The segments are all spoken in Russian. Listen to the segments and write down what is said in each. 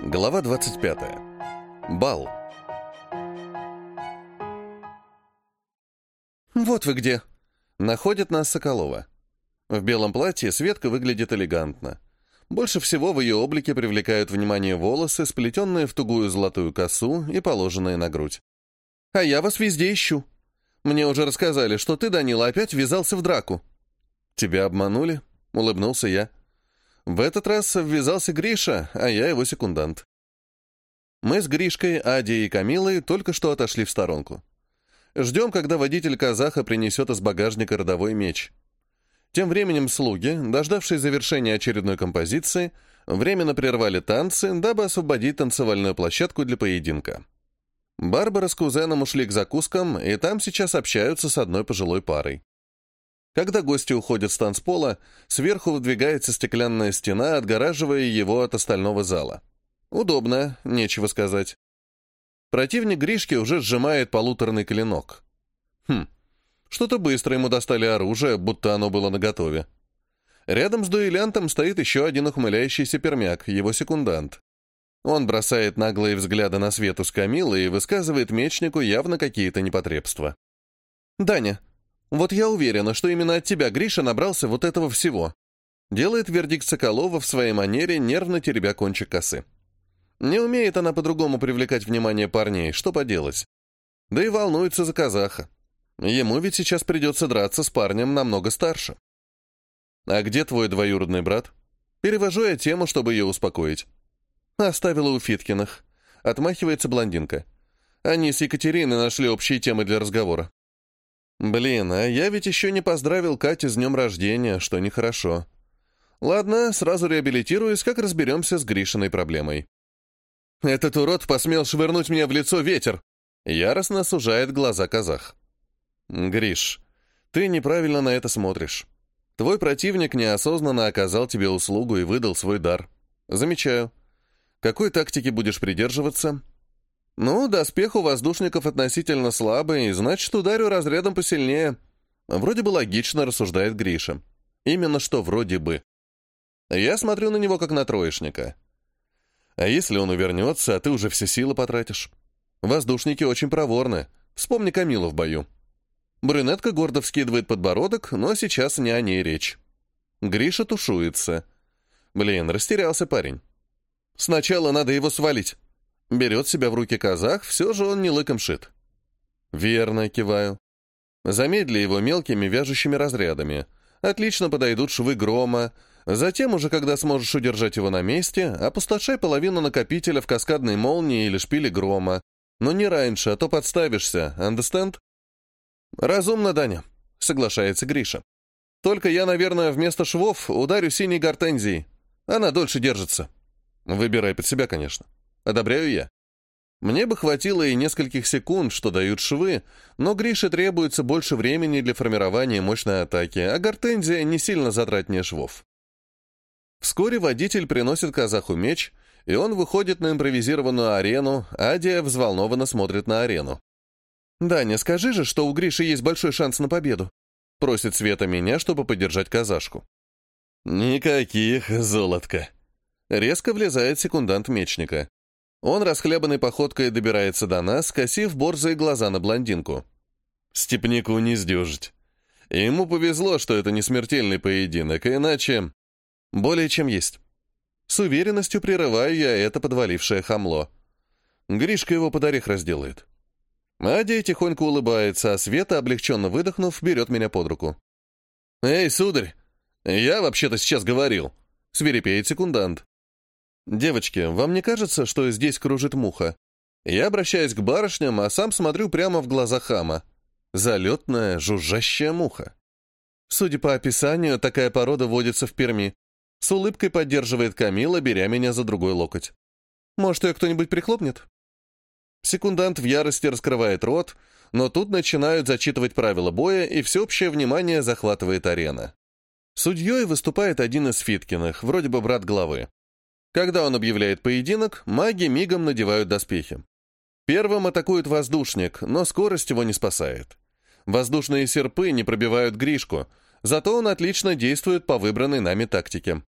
Глава 25. Бал. «Вот вы где!» Находит нас Соколова. В белом платье Светка выглядит элегантно. Больше всего в ее облике привлекают внимание волосы, сплетенные в тугую золотую косу и положенные на грудь. «А я вас везде ищу. Мне уже рассказали, что ты, Данила, опять ввязался в драку». «Тебя обманули?» — улыбнулся я. В этот раз ввязался Гриша, а я его секундант. Мы с Гришкой, Адей и Камилой только что отошли в сторонку. Ждем, когда водитель казаха принесет из багажника родовой меч. Тем временем слуги, дождавшись завершения очередной композиции, временно прервали танцы, дабы освободить танцевальную площадку для поединка. Барбара с кузеном ушли к закускам, и там сейчас общаются с одной пожилой парой. Когда гости уходят с танцпола, сверху выдвигается стеклянная стена, отгораживая его от остального зала. Удобно, нечего сказать. Противник Гришки уже сжимает полуторный клинок. Хм, что-то быстро ему достали оружие, будто оно было наготове. Рядом с дуэлянтом стоит еще один ухмыляющийся пермяк, его секундант. Он бросает наглые взгляды на Свету с Камилой и высказывает мечнику явно какие-то непотребства. «Даня, вот я уверена, что именно от тебя Гриша набрался вот этого всего. Делает вердикт Соколова в своей манере, нервно теребя кончик косы. Не умеет она по-другому привлекать внимание парней, что поделать. Да и волнуется за казаха. Ему ведь сейчас придется драться с парнем намного старше. «А где твой двоюродный брат?» Перевожу я тему, чтобы ее успокоить. Оставила у Фиткиных. Отмахивается блондинка. Они с Екатериной нашли общие темы для разговора. Блин, а я ведь еще не поздравил Катю с днем рождения, что нехорошо. Ладно, сразу реабилитируюсь, как разберемся с Гришиной проблемой. Этот урод посмел швырнуть мне в лицо ветер. Яростно сужает глаза казах. Гриш, ты неправильно на это смотришь. Твой противник неосознанно оказал тебе услугу и выдал свой дар. Замечаю. Какой тактики будешь придерживаться? «Ну, доспех у воздушников относительно слабый, значит, ударю разрядом посильнее». Вроде бы логично, рассуждает Гриша. Именно что вроде бы. Я смотрю на него как на троечника. А если он увернется, а ты уже все силы потратишь? Воздушники очень проворны. Вспомни Камилу в бою. Брюнетка гордо вскидывает подбородок, но сейчас не о ней речь. Гриша тушуется. Блин, растерялся парень. Сначала надо его свалить. Берет себя в руки казах, все же он не лыком шит. Верно, киваю. Замедли его мелкими вяжущими разрядами. Отлично подойдут швы грома. Затем, уже когда сможешь удержать его на месте, опустошай половину накопителя в каскадной молнии или шпиле грома. Но не раньше, а то подставишься, understand? Разумно, Даня, соглашается Гриша. Только я, наверное, вместо швов ударю синей гортензией. Она дольше держится. Выбирай под себя, конечно. Одобряю я. Мне бы хватило и нескольких секунд, что дают швы, но Грише требуется больше времени для формирования мощной атаки, а гортензия не сильно затратнее швов. Вскоре водитель приносит казаху меч, и он выходит на импровизированную арену, а Адия взволнованно смотрит на арену. «Даня, скажи же, что у Гриши есть большой шанс на победу», просит Света меня, чтобы поддержать казашку. «Никаких, золотко», Резко влезает секундант мечника. Он расхлябанной походкой добирается до нас, косив борзые глаза на блондинку. Степнику не сдюжить. Ему повезло, что это не смертельный поединок, иначе... Более чем есть. С уверенностью прерываю я это подвалившее хамло. Гришка его под орех разделает. Адия тихонько улыбается, а Света, облегченно выдохнув, берет меня под руку. «Эй, сударь, я вообще-то сейчас говорил», — свирепеет секундант. «Девочки, вам не кажется, что здесь кружит муха?» Я обращаюсь к барышням, а сам смотрю прямо в глаза хама. Залетная, жужжащая муха. Судя по описанию, такая порода водится в Перми. С улыбкой поддерживает Камила, беря меня за другой локоть. «Может, ее кто-нибудь прихлопнет?» Секундант в ярости раскрывает рот, но тут начинают зачитывать правила боя, и всеобщее внимание захватывает арена. Судьей выступает один из Фиткиных, вроде бы брат главы. Когда он объявляет поединок, маги мигом надевают доспехи. Первым атакует воздушник, но скорость его не спасает. Воздушные серпы не пробивают Гришку, зато он отлично действует по выбранной нами тактике.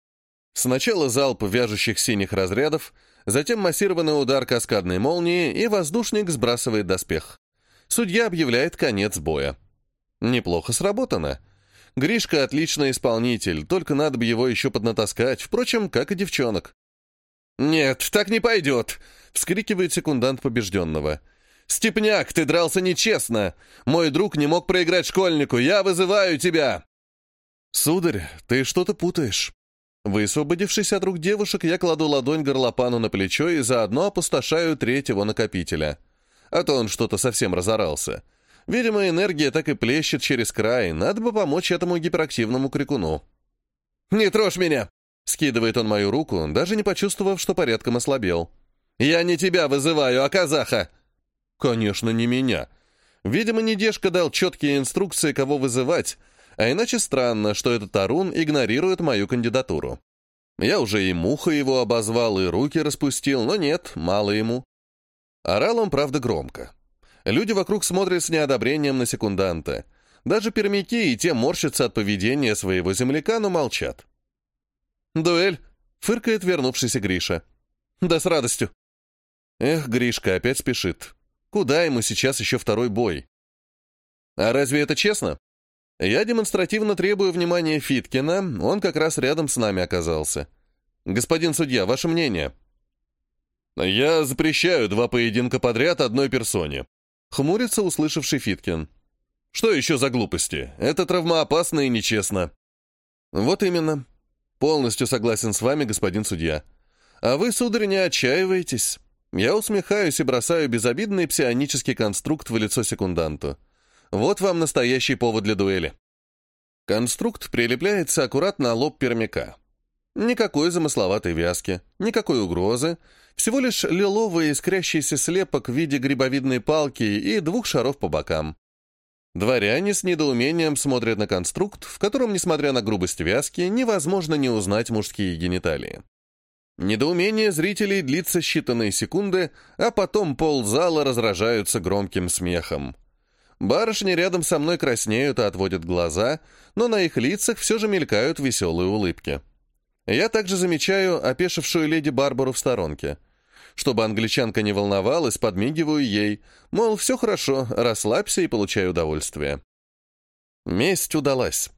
Сначала залп вяжущих синих разрядов, Затем массированный удар каскадной молнии, и воздушник сбрасывает доспех. Судья объявляет конец боя. Неплохо сработано. Гришка отличный исполнитель, только надо бы его еще поднатаскать, впрочем, как и девчонок. «Нет, так не пойдет!» — вскрикивает секундант побежденного. «Степняк, ты дрался нечестно! Мой друг не мог проиграть школьнику! Я вызываю тебя!» «Сударь, ты что-то путаешь». Высвободившись от рук девушек, я кладу ладонь горлопану на плечо и заодно опустошаю треть его накопителя. А то он что-то совсем разорался. Видимо, энергия так и плещет через край, надо бы помочь этому гиперактивному крикуну. «Не трожь меня!» — скидывает он мою руку, даже не почувствовав, что порядком ослабел. «Я не тебя вызываю, а казаха!» «Конечно, не меня. Видимо, Недежка дал четкие инструкции, кого вызывать, а иначе странно, что этот Арун игнорирует мою кандидатуру. Я уже и муха его обозвал, и руки распустил, но нет, мало ему. Орал он, правда, громко. Люди вокруг смотрят с неодобрением на секунданта. Даже пермяки и те морщатся от поведения своего земляка, но молчат. «Дуэль!» — фыркает вернувшийся Гриша. «Да с радостью!» Эх, Гришка опять спешит. Куда ему сейчас еще второй бой? А разве это честно? Я демонстративно требую внимания Фиткина, он как раз рядом с нами оказался. Господин судья, ваше мнение? Я запрещаю два поединка подряд одной персоне. Хмурится услышавший Фиткин. Что еще за глупости? Это травмоопасно и нечестно. Вот именно. Полностью согласен с вами, господин судья. А вы, сударь, не отчаиваетесь. Я усмехаюсь и бросаю безобидный псионический конструкт в лицо секунданту. Вот вам настоящий повод для дуэли. Конструкт прилепляется аккуратно лоб пермяка. Никакой замысловатой вязки, никакой угрозы, всего лишь лиловый искрящийся слепок в виде грибовидной палки и двух шаров по бокам. Дворяне с недоумением смотрят на конструкт, в котором, несмотря на грубость вязки, невозможно не узнать мужские гениталии. Недоумение зрителей длится считанные секунды, а потом ползала разражаются громким смехом. Барышни рядом со мной краснеют и отводят глаза, но на их лицах все же мелькают веселые улыбки. Я также замечаю опешившую леди Барбару в сторонке. Чтобы англичанка не волновалась, подмигиваю ей, мол, все хорошо, расслабься и получай удовольствие. Месть удалась.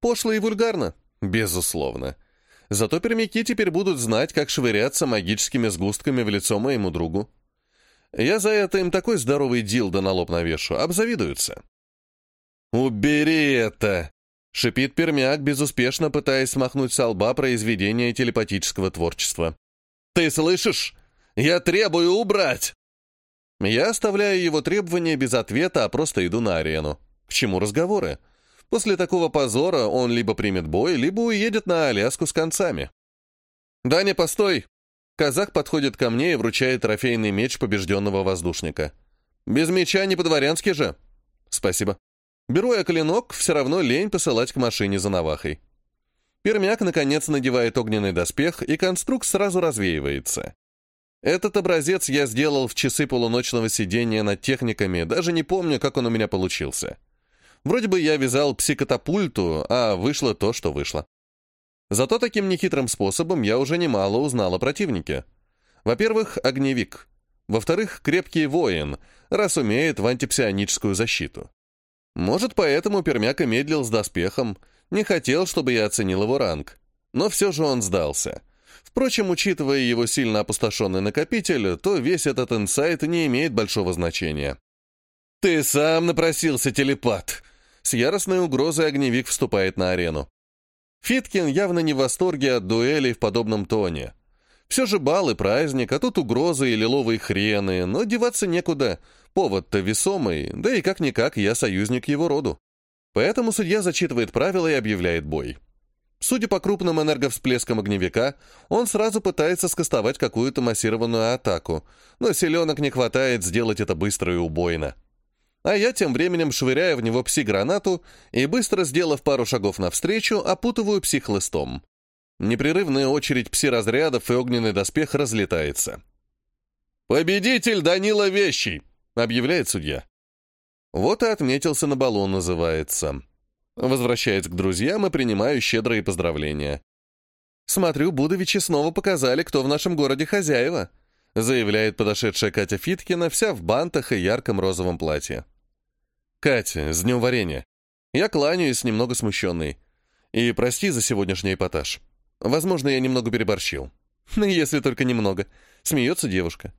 Пошло и вульгарно? Безусловно. Зато пермяки теперь будут знать, как швыряться магическими сгустками в лицо моему другу. Я за это им такой здоровый дилдо на лоб навешу, обзавидуются. «Убери это!» — шипит пермяк, безуспешно пытаясь смахнуть со лба произведение телепатического творчества. «Ты слышишь? Я требую убрать!» Я оставляю его требования без ответа, а просто иду на арену. К чему разговоры? После такого позора он либо примет бой, либо уедет на Аляску с концами. «Даня, постой!» Казах подходит ко мне и вручает трофейный меч побежденного воздушника. «Без меча не по-дворянски же!» «Спасибо». Беру я клинок, все равно лень посылать к машине за навахой. Пермяк, наконец, надевает огненный доспех, и конструкт сразу развеивается. Этот образец я сделал в часы полуночного сидения над техниками, даже не помню, как он у меня получился. Вроде бы я вязал псикотапульту, а вышло то, что вышло. Зато таким нехитрым способом я уже немало узнал о противнике. Во-первых, огневик. Во-вторых, крепкий воин, раз умеет в антипсионическую защиту. Может, поэтому Пермяк и медлил с доспехом, не хотел, чтобы я оценил его ранг. Но все же он сдался. Впрочем, учитывая его сильно опустошенный накопитель, то весь этот инсайт не имеет большого значения. «Ты сам напросился, телепат!» С яростной угрозой огневик вступает на арену. Фиткин явно не в восторге от дуэлей в подобном тоне. Все же бал и праздник, а тут угрозы и лиловые хрены, но деваться некуда. Повод-то весомый, да и как-никак я союзник его роду. Поэтому судья зачитывает правила и объявляет бой. Судя по крупным энерговсплескам огневика, он сразу пытается скостовать какую-то массированную атаку, но селенок не хватает сделать это быстро и убойно. А я тем временем швыряю в него пси-гранату и, быстро сделав пару шагов навстречу, опутываю пси-хлыстом. Непрерывная очередь пси-разрядов и огненный доспех разлетается. «Победитель Данила Вещий!» — объявляет судья. Вот и отметился на баллон, называется. Возвращаясь к друзьям и принимаю щедрые поздравления. Смотрю, Будовичи снова показали, кто в нашем городе хозяева», заявляет подошедшая Катя Фиткина, вся в бантах и ярком розовом платье. «Катя, с днем варенья!» Я кланяюсь, немного смущенный. И прости за сегодняшний эпатаж. Возможно, я немного переборщил. Если только немного. Смеется девушка.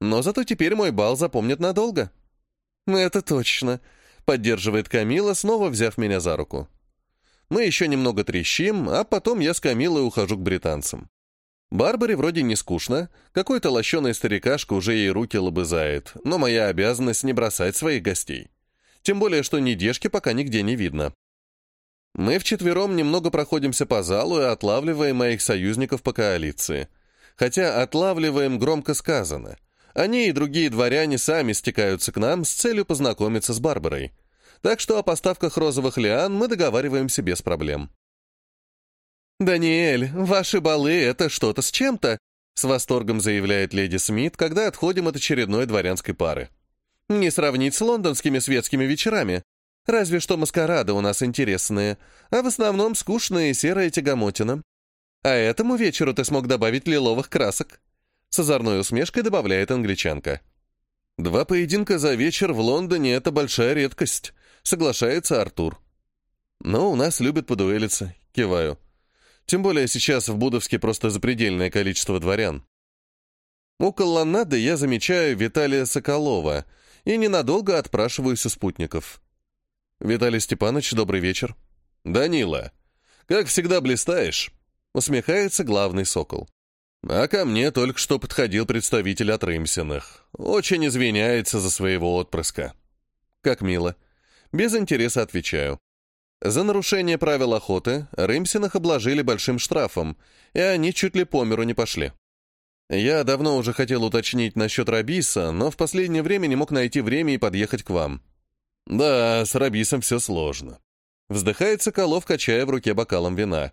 Но зато теперь мой бал запомнят надолго. Это точно. Поддерживает Камила, снова взяв меня за руку. Мы еще немного трещим, а потом я с Камилой ухожу к британцам. Барбаре вроде не скучно, какой-то лощеный старикашка уже ей руки лобызает, но моя обязанность не бросать своих гостей. Тем более, что недежки пока нигде не видно. Мы вчетвером немного проходимся по залу и отлавливаем моих союзников по коалиции. Хотя отлавливаем громко сказано. Они и другие дворяне сами стекаются к нам с целью познакомиться с Барбарой. Так что о поставках розовых лиан мы договариваемся без проблем. «Даниэль, ваши балы — это что-то с чем-то», с восторгом заявляет леди Смит, когда отходим от очередной дворянской пары. «Не сравнить с лондонскими светскими вечерами. Разве что маскарады у нас интересные, а в основном скучная и серая тягомотина. А этому вечеру ты смог добавить лиловых красок. С озорной усмешкой добавляет англичанка. Два поединка за вечер в Лондоне — это большая редкость, соглашается Артур. Но у нас любят подуэлиться, киваю. Тем более сейчас в Будовске просто запредельное количество дворян. У колоннады я замечаю Виталия Соколова и ненадолго отпрашиваюсь у спутников. «Виталий Степанович, добрый вечер». «Данила, как всегда блистаешь», — усмехается главный сокол. А ко мне только что подходил представитель от Рымсиных. Очень извиняется за своего отпрыска. Как мило. Без интереса отвечаю. За нарушение правил охоты Рымсиных обложили большим штрафом, и они чуть ли по миру не пошли. Я давно уже хотел уточнить насчет Рабиса, но в последнее время не мог найти время и подъехать к вам. Да, с Рабисом все сложно. Вздыхает Соколов, качая в руке бокалом вина.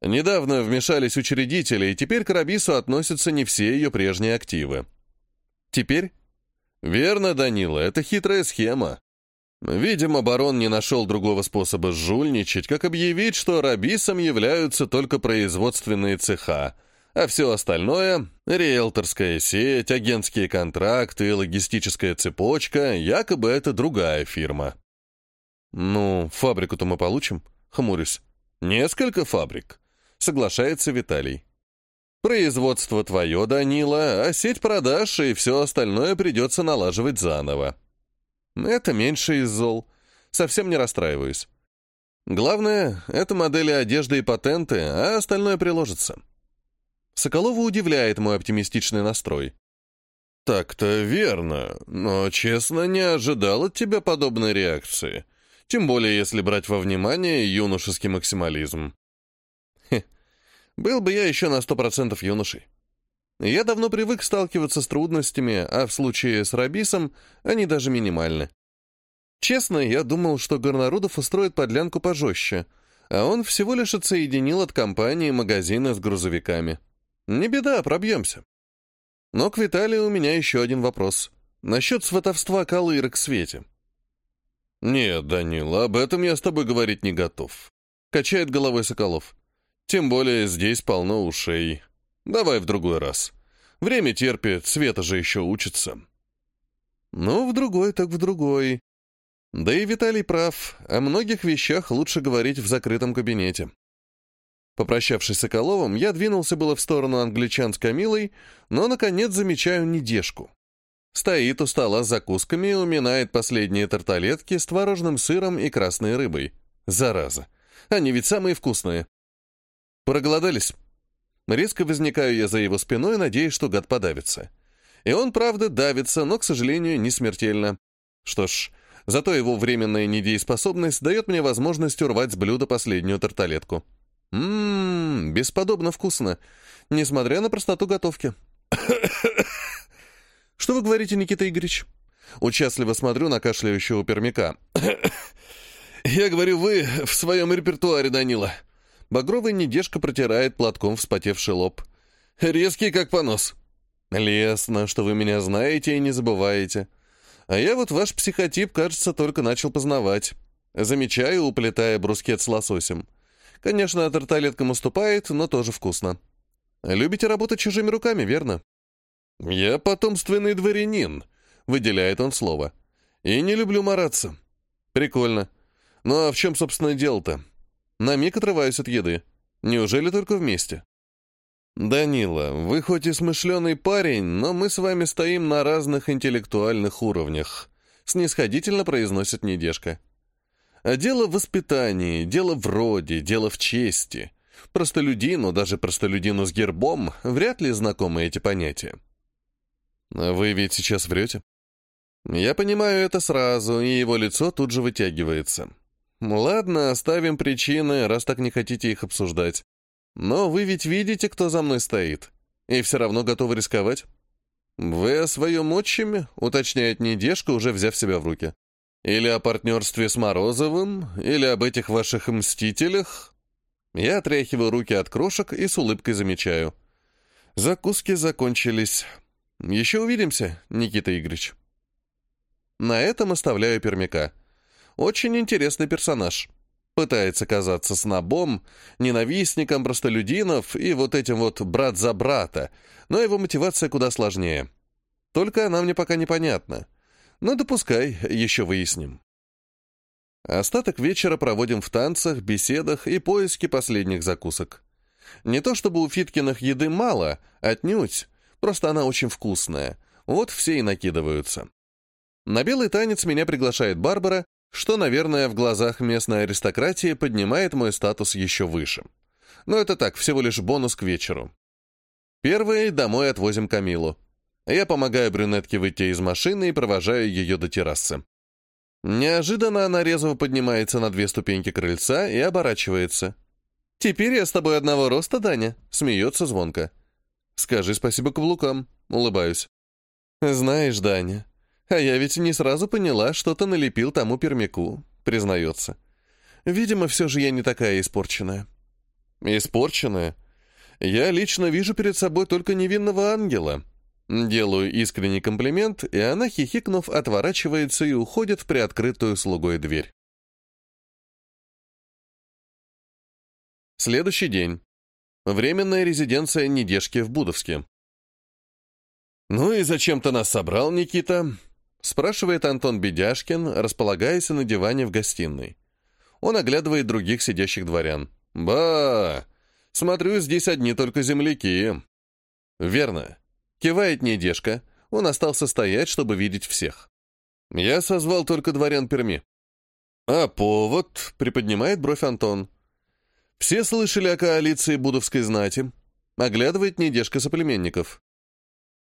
Недавно вмешались учредители, и теперь к Рабису относятся не все ее прежние активы. Теперь? Верно, Данила, это хитрая схема. Видимо, барон не нашел другого способа жульничать, как объявить, что Рабисом являются только производственные цеха, а все остальное — риэлторская сеть, агентские контракты, логистическая цепочка — якобы это другая фирма. «Ну, фабрику-то мы получим?» — хмурюсь. «Несколько фабрик», — соглашается Виталий. «Производство твое, Данила, а сеть продаж и все остальное придется налаживать заново». «Это меньше из зол. Совсем не расстраиваюсь. Главное — это модели одежды и патенты, а остальное приложится». Соколова удивляет мой оптимистичный настрой. «Так-то верно, но, честно, не ожидал от тебя подобной реакции, тем более если брать во внимание юношеский максимализм». Был бы я еще на сто процентов юношей. Я давно привык сталкиваться с трудностями, а в случае с Рабисом они даже минимальны. Честно, я думал, что Горнарудов устроит подлянку пожестче, а он всего лишь отсоединил от компании магазины с грузовиками. Не беда, пробьемся. Но к Виталию у меня еще один вопрос. Насчет сватовства Калыры к Свете. «Нет, Данил, об этом я с тобой говорить не готов», — качает головой Соколов. «Тем более здесь полно ушей. Давай в другой раз. Время терпит, Света же еще учится». «Ну, в другой так в другой», да и Виталий прав, о многих вещах лучше говорить в закрытом кабинете. Попрощавшись с Соколовым, я двинулся было в сторону англичан с Камилой, но, наконец, замечаю недежку. Стоит у стола с закусками и уминает последние тарталетки с творожным сыром и красной рыбой. Зараза. Они ведь самые вкусные. Проголодались? Резко возникаю я за его спиной, надеясь, что гад подавится. И он, правда, давится, но, к сожалению, не смертельно. Что ж, зато его временная недееспособность дает мне возможность урвать с блюда последнюю тарталетку. Ммм, бесподобно вкусно, несмотря на простоту готовки. Что вы говорите, Никита Игоревич? Участливо смотрю на кашляющего пермяка. Я говорю, вы в своем репертуаре, Данила. Багровый недежка протирает платком вспотевший лоб. Резкий, как понос. Лесно, что вы меня знаете и не забываете. А я вот ваш психотип, кажется, только начал познавать. Замечаю, уплетая брускет с лососем. Конечно, тарталеткам уступает, но тоже вкусно. Любите работать чужими руками, верно? Я потомственный дворянин, выделяет он слово. И не люблю мараться. Прикольно. Ну а в чем, собственно, дело-то? На миг отрываюсь от еды. Неужели только вместе? «Данила, вы хоть и смышленый парень, но мы с вами стоим на разных интеллектуальных уровнях», снисходительно произносит недежка. «А дело в воспитании, дело в роде, дело в чести. Простолюдину, даже простолюдину с гербом, вряд ли знакомы эти понятия». «Вы ведь сейчас врете?» Я понимаю это сразу, и его лицо тут же вытягивается. Ладно, оставим причины, раз так не хотите их обсуждать. Но вы ведь видите, кто за мной стоит. И все равно готовы рисковать. Вы о своем отчиме, уточняет недежка, уже взяв себя в руки. Или о партнерстве с Морозовым, или об этих ваших мстителях. Я отряхиваю руки от крошек и с улыбкой замечаю. Закуски закончились. Еще увидимся, Никита Игоревич. На этом оставляю пермяка. Очень интересный персонаж. Пытается казаться снобом, ненавистником простолюдинов и вот этим вот брат за брата, но его мотивация куда сложнее. Только она мне пока непонятна. Но допускай, еще выясним. Остаток вечера проводим в танцах, беседах и поиске последних закусок. Не то чтобы у Фиткиных еды мало, отнюдь, просто она очень вкусная. Вот все и накидываются. На белый танец меня приглашает Барбара, что, наверное, в глазах местной аристократии поднимает мой статус еще выше. Но это так, всего лишь бонус к вечеру. Первый домой отвозим Камилу. Я помогаю брюнетке выйти из машины и провожаю ее до террасы. Неожиданно она резво поднимается на две ступеньки крыльца и оборачивается. «Теперь я с тобой одного роста, Даня», — смеется звонко. «Скажи спасибо каблукам», — улыбаюсь. «Знаешь, Даня, а я ведь не сразу поняла, что ты налепил тому пермяку, признается. Видимо, все же я не такая испорченная. Испорченная? Я лично вижу перед собой только невинного ангела. Делаю искренний комплимент, и она, хихикнув, отворачивается и уходит в приоткрытую слугой дверь. Следующий день. Временная резиденция Недежки в Будовске. «Ну и зачем ты нас собрал, Никита?» Спрашивает Антон Бедяшкин, располагаясь на диване в гостиной. Он оглядывает других сидящих дворян. «Ба! Смотрю, здесь одни только земляки». «Верно». Кивает недежка. Он остался стоять, чтобы видеть всех. «Я созвал только дворян Перми». «А повод?» — приподнимает бровь Антон. «Все слышали о коалиции Будовской знати?» Оглядывает недежка соплеменников.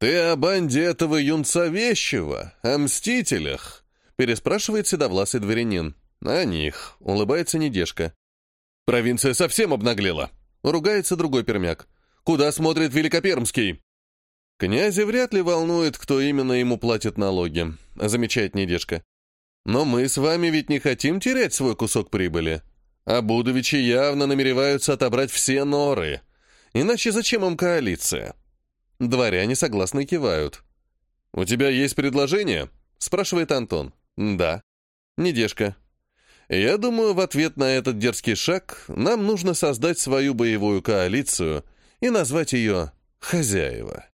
«Ты о банде этого юнца вещего, о мстителях?» переспрашивает седовласый дворянин. «О них», — улыбается недежка. «Провинция совсем обнаглела», — ругается другой пермяк. «Куда смотрит Великопермский?» «Князя вряд ли волнует, кто именно ему платит налоги», — замечает недежка. «Но мы с вами ведь не хотим терять свой кусок прибыли. А Будовичи явно намереваются отобрать все норы. Иначе зачем им коалиция?» Дворяне согласно кивают. «У тебя есть предложение?» — спрашивает Антон. «Да». «Недежка». «Я думаю, в ответ на этот дерзкий шаг нам нужно создать свою боевую коалицию и назвать ее «Хозяева».